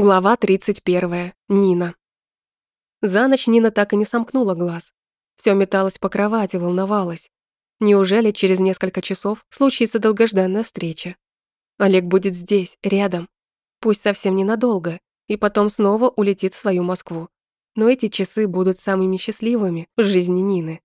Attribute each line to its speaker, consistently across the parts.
Speaker 1: Глава 31. Нина. За ночь Нина так и не сомкнула глаз. Всё металась по кровати, волновалась. Неужели через несколько часов случится долгожданная встреча? Олег будет здесь, рядом. Пусть совсем ненадолго, и потом снова улетит в свою Москву. Но эти часы будут самыми счастливыми в жизни Нины.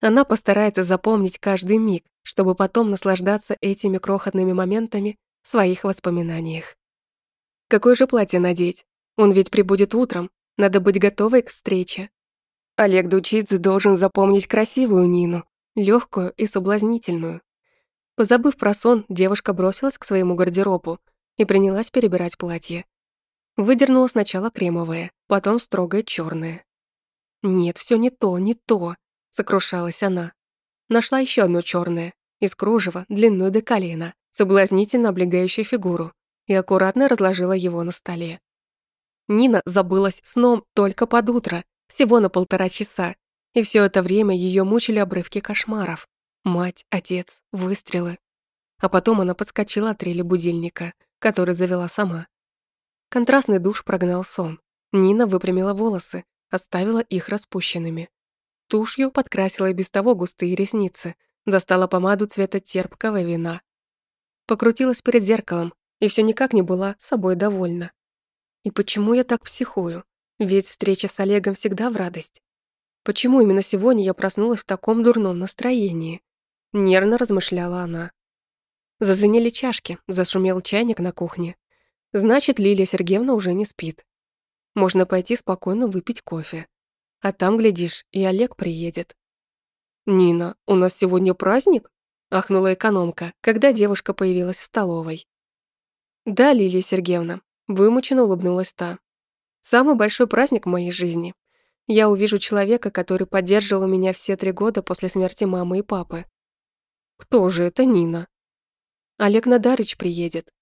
Speaker 1: Она постарается запомнить каждый миг, чтобы потом наслаждаться этими крохотными моментами в своих воспоминаниях. Какое же платье надеть? Он ведь прибудет утром, надо быть готовой к встрече. Олег Дучидзе должен запомнить красивую Нину, легкую и соблазнительную. Позабыв про сон, девушка бросилась к своему гардеробу и принялась перебирать платье. Выдернула сначала кремовое, потом строгое черное. «Нет, все не то, не то», — сокрушалась она. Нашла еще одно черное, из кружева, длиной до колена, соблазнительно облегающее фигуру, и аккуратно разложила его на столе. Нина забылась сном только под утро, всего на полтора часа, и все это время ее мучили обрывки кошмаров. Мать, отец, выстрелы. А потом она подскочила от трели будильника, который завела сама. Контрастный душ прогнал сон. Нина выпрямила волосы, оставила их распущенными. Тушью подкрасила и без того густые ресницы, достала помаду цвета терпкого вина. Покрутилась перед зеркалом, и все никак не была собой довольна. И почему я так психую? Ведь встреча с Олегом всегда в радость. Почему именно сегодня я проснулась в таком дурном настроении? Нервно размышляла она. Зазвенели чашки, зашумел чайник на кухне. Значит, Лилия Сергеевна уже не спит. Можно пойти спокойно выпить кофе. А там, глядишь, и Олег приедет. «Нина, у нас сегодня праздник?» – ахнула экономка, когда девушка появилась в столовой. «Да, Лилия Сергеевна», — вымученно улыбнулась та. «Самый большой праздник в моей жизни. Я увижу человека, который поддерживал меня все три года после смерти мамы и папы». «Кто же это Нина?» «Олег Надарыч приедет».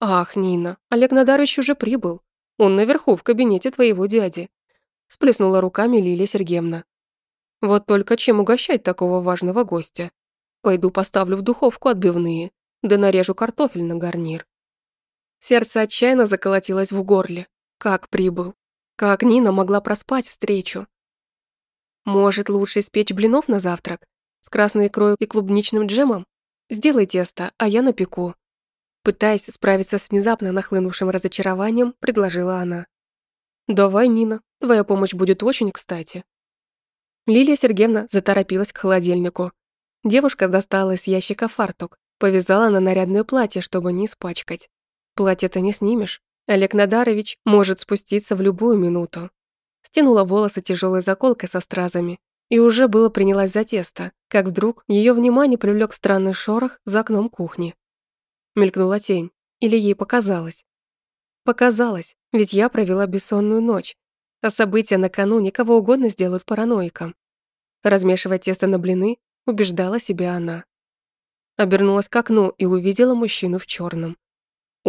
Speaker 1: «Ах, Нина, Олег Надарыч уже прибыл. Он наверху, в кабинете твоего дяди», — сплеснула руками Лилия Сергеевна. «Вот только чем угощать такого важного гостя? Пойду поставлю в духовку отбивные, да нарежу картофель на гарнир». Сердце отчаянно заколотилось в горле. Как прибыл? Как Нина могла проспать встречу? Может, лучше испечь блинов на завтрак? С красной икрой и клубничным джемом? Сделай тесто, а я напеку. Пытаясь справиться с внезапно нахлынувшим разочарованием, предложила она. «Давай, Нина, твоя помощь будет очень кстати». Лилия Сергеевна заторопилась к холодильнику. Девушка достала из ящика фартук, повязала на нарядное платье, чтобы не испачкать. Платье-то не снимешь. Олег Надарович может спуститься в любую минуту. Стянула волосы тяжелой заколкой со стразами и уже было принялась за тесто, как вдруг ее внимание привлек странный шорох за окном кухни. Мелькнула тень, или ей показалось. Показалось, ведь я провела бессонную ночь, а события накануне кого угодно сделают параноиком. Размешивая тесто на блины, убеждала себя она. Обернулась к окну и увидела мужчину в черном.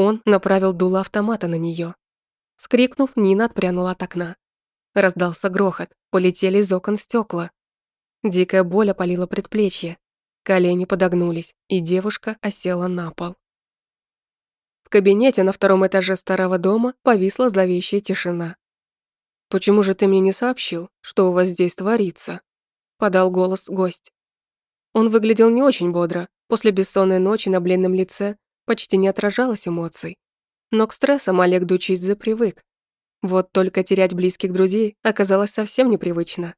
Speaker 1: Он направил дуло автомата на нее. Скрикнув, Нина отпрянула от окна. Раздался грохот, полетели из окон стекла. Дикая боль опалила предплечье. Колени подогнулись, и девушка осела на пол. В кабинете на втором этаже старого дома повисла зловещая тишина. «Почему же ты мне не сообщил, что у вас здесь творится?» – подал голос гость. Он выглядел не очень бодро. После бессонной ночи на бледном лице почти не отражалось эмоций. Но к стрессам Олег Дучидзе привык. Вот только терять близких друзей оказалось совсем непривычно.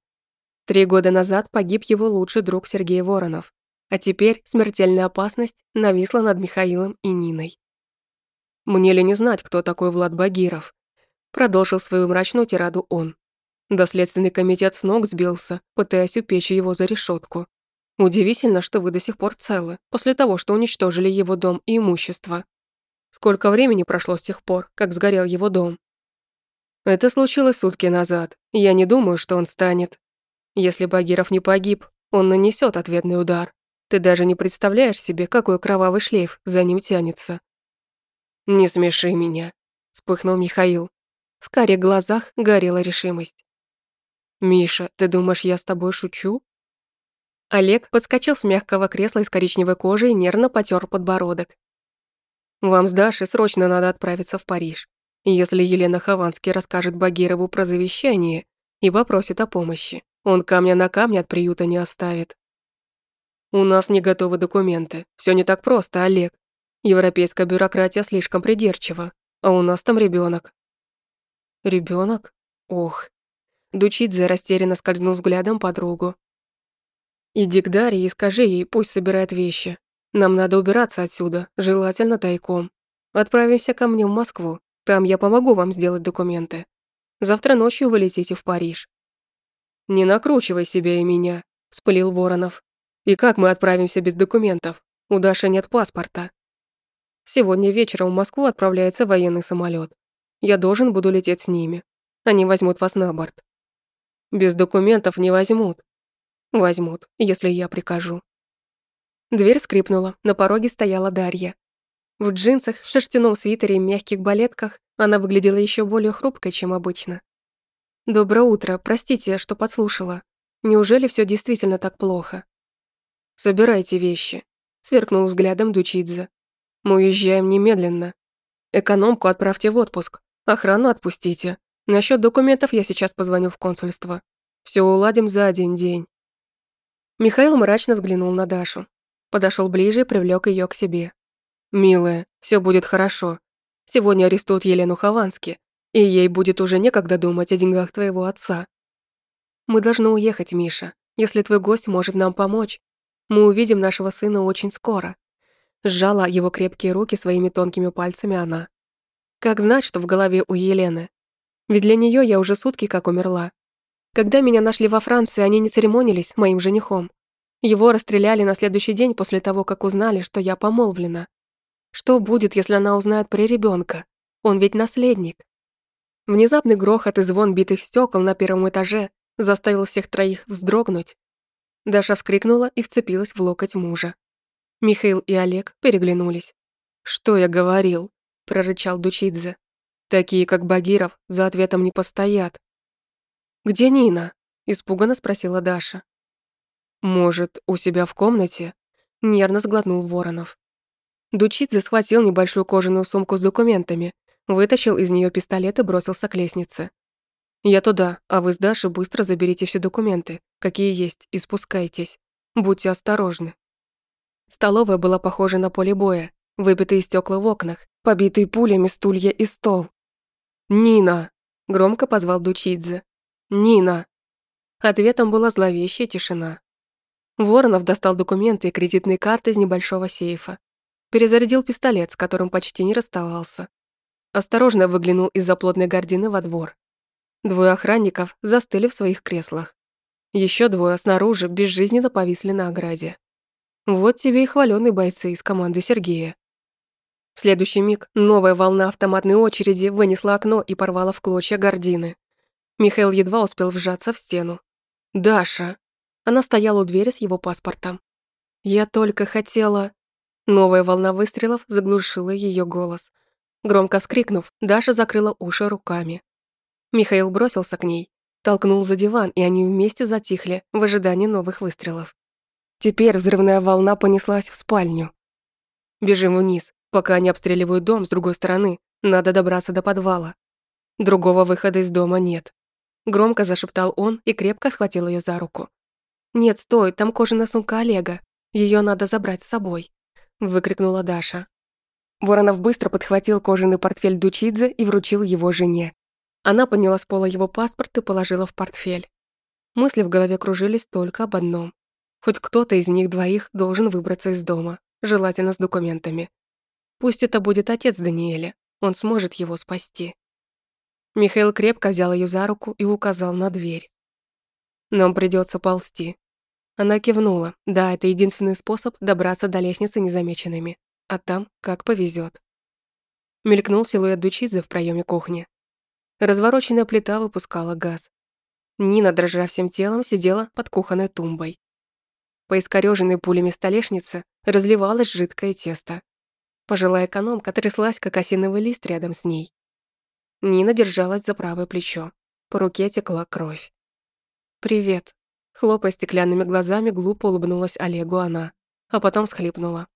Speaker 1: Три года назад погиб его лучший друг Сергей Воронов, а теперь смертельная опасность нависла над Михаилом и Ниной. «Мне ли не знать, кто такой Влад Багиров?» Продолжил свою мрачную тираду он. Доследственный комитет с ног сбился, пытаясь упечь его за решетку. Удивительно, что вы до сих пор целы, после того, что уничтожили его дом и имущество. Сколько времени прошло с тех пор, как сгорел его дом? Это случилось сутки назад, я не думаю, что он станет. Если Багиров не погиб, он нанесет ответный удар. Ты даже не представляешь себе, какой кровавый шлейф за ним тянется. «Не смеши меня», — вспыхнул Михаил. В каре глазах горела решимость. «Миша, ты думаешь, я с тобой шучу?» Олег подскочил с мягкого кресла из коричневой кожи и нервно потер подбородок. «Вам с Дашей срочно надо отправиться в Париж. Если Елена Хованский расскажет Багирову про завещание и попросит о помощи, он камня на камне от приюта не оставит. У нас не готовы документы. Все не так просто, Олег. Европейская бюрократия слишком придирчива, а у нас там ребенок. Ребенок? Ох. Дучидзе растерянно скользнул взглядом подругу. Иди к Дарье и скажи ей, пусть собирает вещи. Нам надо убираться отсюда, желательно тайком. Отправимся ко мне в Москву. Там я помогу вам сделать документы. Завтра ночью вы летите в Париж». «Не накручивай себя и меня», – вспылил Воронов. «И как мы отправимся без документов? У Даши нет паспорта». «Сегодня вечером в Москву отправляется военный самолет. Я должен буду лететь с ними. Они возьмут вас на борт». «Без документов не возьмут». «Возьмут, если я прикажу». Дверь скрипнула, на пороге стояла Дарья. В джинсах, шерстяном свитере и мягких балетках она выглядела еще более хрупкой, чем обычно. «Доброе утро, простите, что подслушала. Неужели все действительно так плохо?» «Собирайте вещи», — сверкнул взглядом Дучидзе. «Мы уезжаем немедленно. Экономку отправьте в отпуск, охрану отпустите. Насчет документов я сейчас позвоню в консульство. Все уладим за один день». Михаил мрачно взглянул на Дашу. Подошел ближе и привлек ее к себе. «Милая, все будет хорошо. Сегодня арестуют Елену Ховански, и ей будет уже некогда думать о деньгах твоего отца. Мы должны уехать, Миша, если твой гость может нам помочь. Мы увидим нашего сына очень скоро». Сжала его крепкие руки своими тонкими пальцами она. Как знать, что в голове у Елены? Ведь для нее я уже сутки как умерла. Когда меня нашли во Франции, они не церемонились моим женихом. Его расстреляли на следующий день после того, как узнали, что я помолвлена. Что будет, если она узнает про ребенка? Он ведь наследник. Внезапный грохот и звон битых стекол на первом этаже заставил всех троих вздрогнуть. Даша вскрикнула и вцепилась в локоть мужа. Михаил и Олег переглянулись. «Что я говорил?» – прорычал Дучидзе. «Такие, как Багиров, за ответом не постоят». «Где Нина?» – испуганно спросила Даша. «Может, у себя в комнате?» – нервно сглотнул Воронов. Дучидзе схватил небольшую кожаную сумку с документами, вытащил из нее пистолет и бросился к лестнице. «Я туда, а вы с Дашей быстро заберите все документы, какие есть, и спускайтесь. Будьте осторожны». Столовая была похожа на поле боя, выбитые стекла в окнах, побитые пулями стулья и стол. «Нина!» – громко позвал Дучидзе. «Нина!» Ответом была зловещая тишина. Воронов достал документы и кредитные карты из небольшого сейфа, Перезарядил пистолет, с которым почти не расставался. Осторожно выглянул из-за плотной гардины во двор. Двое охранников застыли в своих креслах. Еще двое снаружи безжизненно повисли на ограде. Вот тебе и хваленые бойцы из команды Сергея. В следующий миг новая волна автоматной очереди вынесла окно и порвала в клочья гардины. Михаил едва успел вжаться в стену. «Даша!» Она стояла у двери с его паспортом. «Я только хотела...» Новая волна выстрелов заглушила ее голос. Громко вскрикнув, Даша закрыла уши руками. Михаил бросился к ней, толкнул за диван, и они вместе затихли в ожидании новых выстрелов. Теперь взрывная волна понеслась в спальню. Бежим вниз, пока они обстреливают дом с другой стороны. Надо добраться до подвала. Другого выхода из дома нет. Громко зашептал он и крепко схватил ее за руку. «Нет, стой, там кожаная сумка Олега. Ее надо забрать с собой» выкрикнула Даша. Воронов быстро подхватил кожаный портфель Дучидзе и вручил его жене. Она подняла с пола его паспорт и положила в портфель. Мысли в голове кружились только об одном. Хоть кто-то из них двоих должен выбраться из дома, желательно с документами. Пусть это будет отец Даниэля, он сможет его спасти. Михаил крепко взял ее за руку и указал на дверь. «Нам придется ползти. Она кивнула. Да, это единственный способ добраться до лестницы незамеченными. А там как повезет. Мелькнул силуэт Дучидзе в проеме кухни. Развороченная плита выпускала газ. Нина, дрожа всем телом, сидела под кухонной тумбой. По искорёженной пулями столешнице разливалось жидкое тесто. Пожилая экономка тряслась, как осиновый лист рядом с ней. Нина держалась за правое плечо. По руке текла кровь. «Привет», Хлопая стеклянными глазами, глупо улыбнулась Олегу она, а потом схлипнула.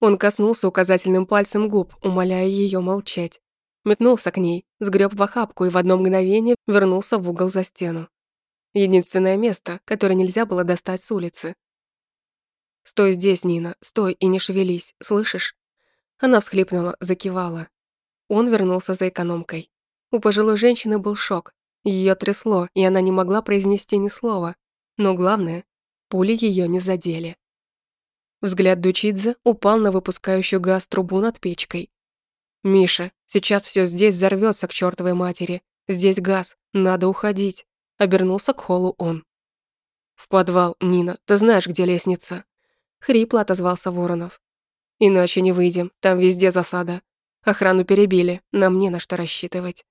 Speaker 1: Он коснулся указательным пальцем губ, умоляя ее молчать. метнулся к ней, сгреб в охапку и в одно мгновение вернулся в угол за стену. Единственное место, которое нельзя было достать с улицы. «Стой здесь, Нина, стой и не шевелись, слышишь?» Она всхлипнула, закивала. Он вернулся за экономкой. У пожилой женщины был шок. Ее трясло, и она не могла произнести ни слова. Но главное, пули ее не задели. Взгляд Дучидзе упал на выпускающую газ трубу над печкой. «Миша, сейчас все здесь взорвется к чертовой матери. Здесь газ, надо уходить», — обернулся к холлу он. «В подвал, Нина, ты знаешь, где лестница?» Хрипло отозвался Воронов. «Иначе не выйдем, там везде засада. Охрану перебили, нам не на что рассчитывать».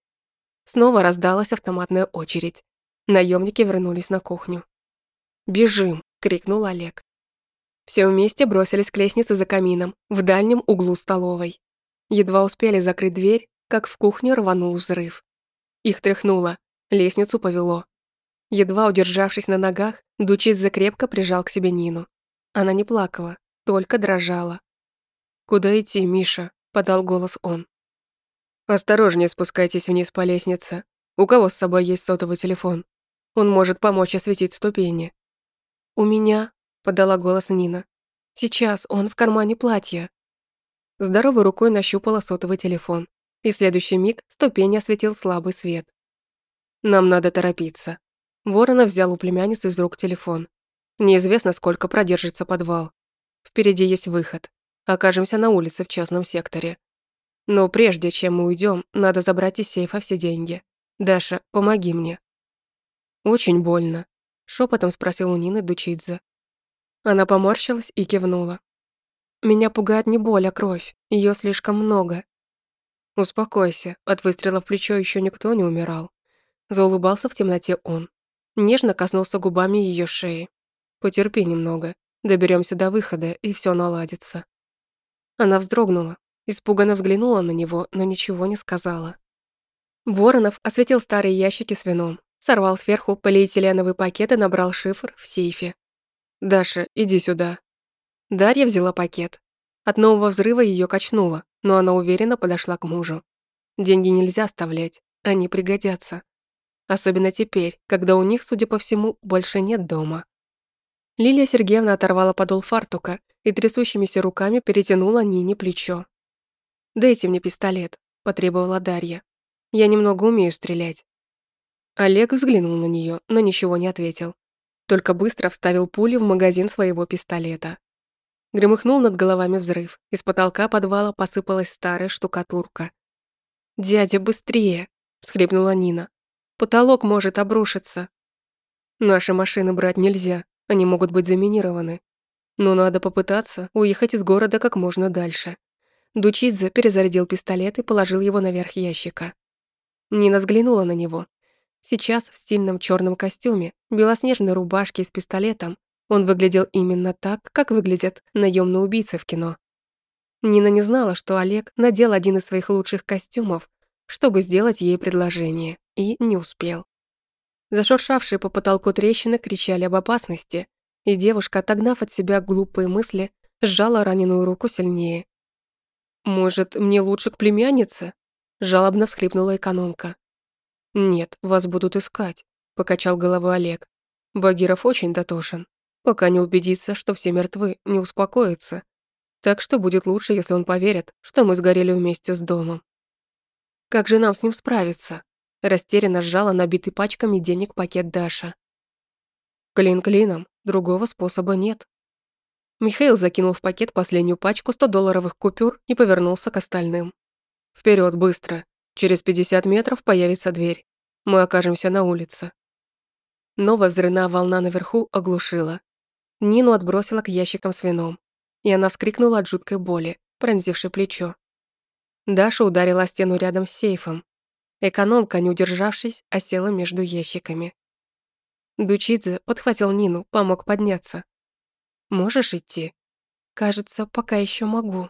Speaker 1: Снова раздалась автоматная очередь. Наемники вернулись на кухню. «Бежим!» — крикнул Олег. Все вместе бросились к лестнице за камином, в дальнем углу столовой. Едва успели закрыть дверь, как в кухню рванул взрыв. Их тряхнуло, лестницу повело. Едва удержавшись на ногах, Дучиз крепко прижал к себе Нину. Она не плакала, только дрожала. «Куда идти, Миша?» – подал голос он. «Осторожнее спускайтесь вниз по лестнице. У кого с собой есть сотовый телефон? Он может помочь осветить ступени». «У меня», подала голос Нина. Сейчас он в кармане платья. Здоровой рукой нащупала сотовый телефон, и в следующий миг ступень осветил слабый свет. Нам надо торопиться. Воронов взял у племянницы из рук телефон. Неизвестно, сколько продержится подвал. Впереди есть выход. Окажемся на улице в частном секторе. Но прежде чем мы уйдем, надо забрать из сейфа все деньги. Даша, помоги мне. Очень больно. Шепотом спросил у Нины Дучидзе. Она поморщилась и кивнула. Меня пугает не боль, а кровь. Ее слишком много. Успокойся, от выстрела в плечо еще никто не умирал. Заулыбался в темноте он. Нежно коснулся губами ее шеи. Потерпи немного. Доберемся до выхода, и все наладится. Она вздрогнула, испуганно взглянула на него, но ничего не сказала. Воронов осветил старые ящики с вином, сорвал сверху полиэтиленовый пакет и набрал шифр в сейфе. «Даша, иди сюда». Дарья взяла пакет. От нового взрыва ее качнуло, но она уверенно подошла к мужу. Деньги нельзя оставлять, они пригодятся. Особенно теперь, когда у них, судя по всему, больше нет дома. Лилия Сергеевна оторвала подол фартука и трясущимися руками перетянула Нине плечо. «Дайте мне пистолет», – потребовала Дарья. «Я немного умею стрелять». Олег взглянул на нее, но ничего не ответил только быстро вставил пули в магазин своего пистолета. Громыхнул над головами взрыв. Из потолка подвала посыпалась старая штукатурка. «Дядя, быстрее!» – всхлипнула Нина. «Потолок может обрушиться». «Наши машины брать нельзя, они могут быть заминированы. Но надо попытаться уехать из города как можно дальше». Дучидзе перезарядил пистолет и положил его наверх ящика. Нина взглянула на него, Сейчас в стильном черном костюме, белоснежной рубашке с пистолетом он выглядел именно так, как выглядят наемные убийцы в кино. Нина не знала, что Олег надел один из своих лучших костюмов, чтобы сделать ей предложение, и не успел. Зашуршавшие по потолку трещины кричали об опасности, и девушка, отогнав от себя глупые мысли, сжала раненую руку сильнее. «Может, мне лучше к племяннице?» – жалобно всхлипнула экономка. «Нет, вас будут искать», – покачал головой Олег. Багиров очень дотошен. Пока не убедится, что все мертвы, не успокоится. Так что будет лучше, если он поверит, что мы сгорели вместе с домом. Как же нам с ним справиться? Растерянно сжала набитый пачками денег пакет Даша. Клин клином, другого способа нет. Михаил закинул в пакет последнюю пачку 100-долларовых купюр и повернулся к остальным. Вперед, быстро! Через 50 метров появится дверь. Мы окажемся на улице. Новая взрывная волна наверху оглушила. Нину отбросила к ящикам с вином, и она вскрикнула от жуткой боли, пронзившей плечо. Даша ударила стену рядом с сейфом. Экономка, не удержавшись, осела между ящиками. Дучидзе подхватил Нину, помог подняться. «Можешь идти?» «Кажется, пока еще могу».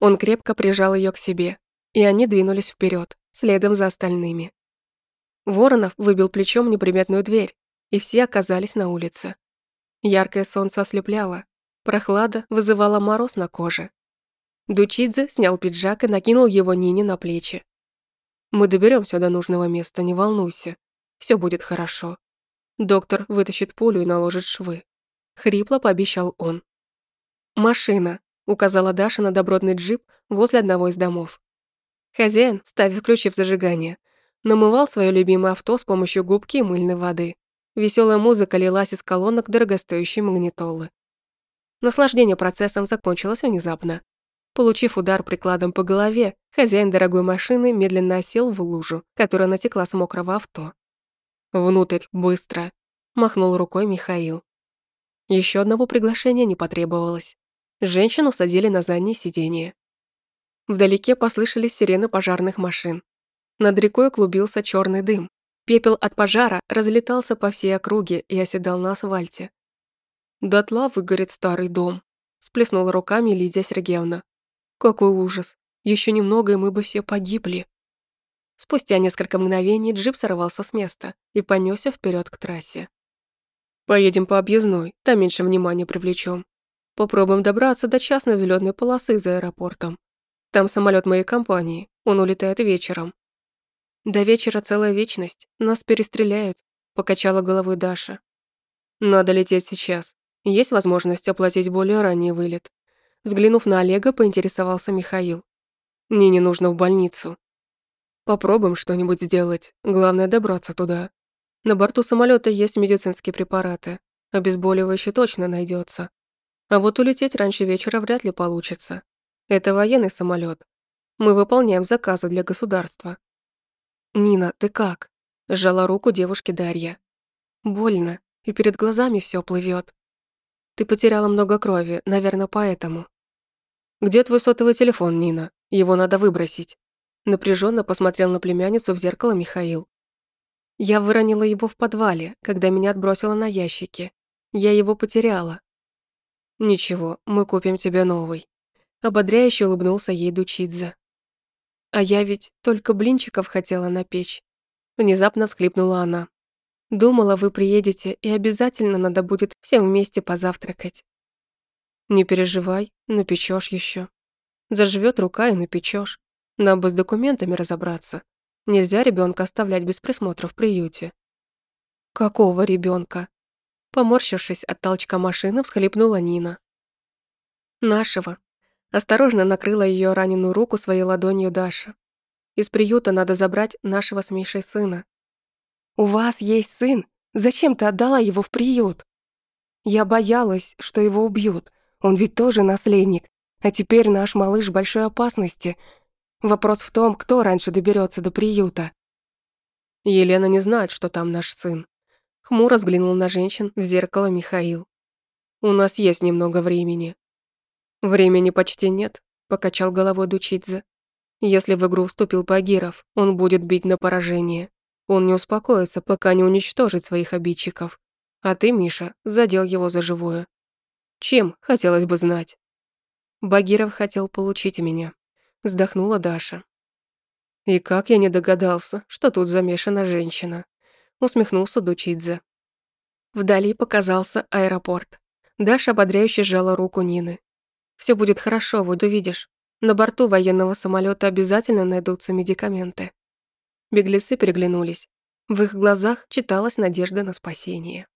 Speaker 1: Он крепко прижал ее к себе, и они двинулись вперед, следом за остальными. Воронов выбил плечом неприметную дверь, и все оказались на улице. Яркое солнце ослепляло, прохлада вызывала мороз на коже. Дучидзе снял пиджак и накинул его Нине на плечи. Мы доберемся до нужного места, не волнуйся. Все будет хорошо. Доктор вытащит пулю и наложит швы. Хрипло пообещал он. «Машина», — указала Даша на добротный джип возле одного из домов. Хозяин, ставив ключи в зажигание, намывал свое любимое авто с помощью губки и мыльной воды. Веселая музыка лилась из колонок дорогостоящей магнитолы. Наслаждение процессом закончилось внезапно. Получив удар прикладом по голове, хозяин дорогой машины медленно осел в лужу, которая натекла с мокрого авто. «Внутрь, быстро!» – махнул рукой Михаил. Еще одного приглашения не потребовалось. Женщину садили на заднее сиденье. Вдалеке послышались сирены пожарных машин. Над рекой клубился черный дым. Пепел от пожара разлетался по всей округе и оседал на асфальте. «Дотла выгорит старый дом», – сплеснула руками Лидия Сергеевна. «Какой ужас! Еще немного, и мы бы все погибли». Спустя несколько мгновений джип сорвался с места и понесся вперед к трассе. «Поедем по объездной, там меньше внимания привлечем. Попробуем добраться до частной взлетной полосы за аэропортом. Там самолет моей компании, он улетает вечером». «До вечера целая вечность, нас перестреляют», – покачала головой Даша. «Надо лететь сейчас. Есть возможность оплатить более ранний вылет». Взглянув на Олега, поинтересовался Михаил. «Нине нужно в больницу. Попробуем что-нибудь сделать. Главное добраться туда. На борту самолета есть медицинские препараты. Обезболивающее точно найдется. А вот улететь раньше вечера вряд ли получится. Это военный самолет. Мы выполняем заказы для государства. Нина, ты как? Сжала руку девушки Дарья. Больно, и перед глазами все плывет. Ты потеряла много крови, наверное, поэтому. Где твой сотовый телефон, Нина? Его надо выбросить. Напряженно посмотрел на племянницу в зеркало Михаил. Я выронила его в подвале, когда меня отбросило на ящики. Я его потеряла. Ничего, мы купим тебе новый. Ободряюще улыбнулся ей Дучидзе. А я ведь только блинчиков хотела напечь. Внезапно всхлипнула она. Думала, вы приедете, и обязательно надо будет всем вместе позавтракать. Не переживай, напечешь еще. Заживет рука и напечешь. Нам бы с документами разобраться. Нельзя ребенка оставлять без присмотра в приюте. Какого ребенка? Поморщившись от толчка машины, всхлипнула Нина. Нашего. Осторожно накрыла ее раненую руку своей ладонью Даша. Из приюта надо забрать нашего с Мишей сына. «У вас есть сын? Зачем ты отдала его в приют?» «Я боялась, что его убьют. Он ведь тоже наследник. А теперь наш малыш в большой опасности. Вопрос в том, кто раньше доберется до приюта. Елена не знает, что там наш сын. Хмуро взглянул на женщин в зеркало Михаил. У нас есть немного времени. Времени почти нет, покачал головой Дучидзе. Если в игру вступил Багиров, он будет бить на поражение. Он не успокоится, пока не уничтожит своих обидчиков. А ты, Миша, задел его за живое. Чем, хотелось бы знать. Багиров хотел получить меня. Вздохнула Даша. И как я не догадался, что тут замешана женщина. Усмехнулся Дучидзе. Вдали показался аэропорт. Даша ободряюще сжала руку Нины. Все будет хорошо, вот увидишь. На борту военного самолета обязательно найдутся медикаменты. Беглецы переглянулись. В их глазах читалась надежда на спасение.